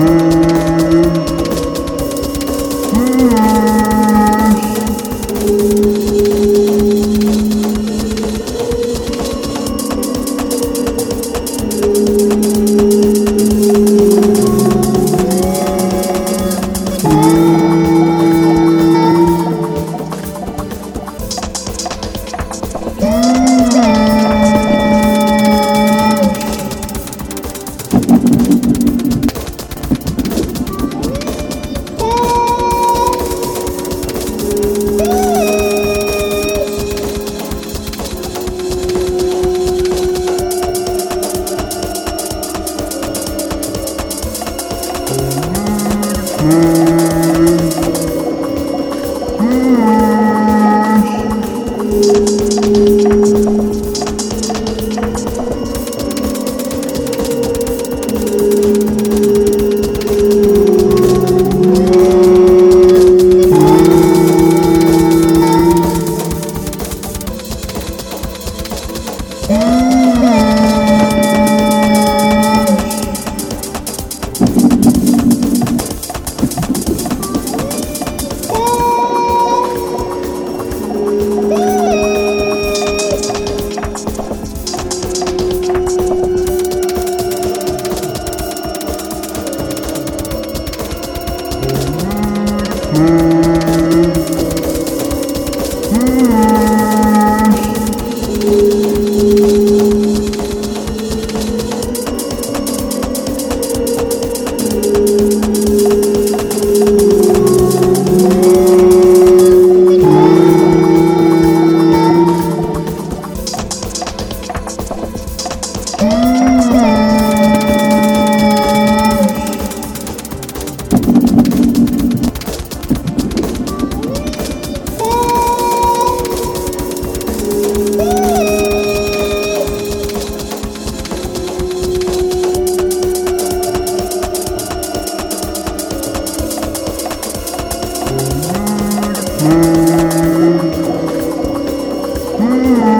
Mm-hmm. Mm. Mm.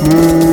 Mmm.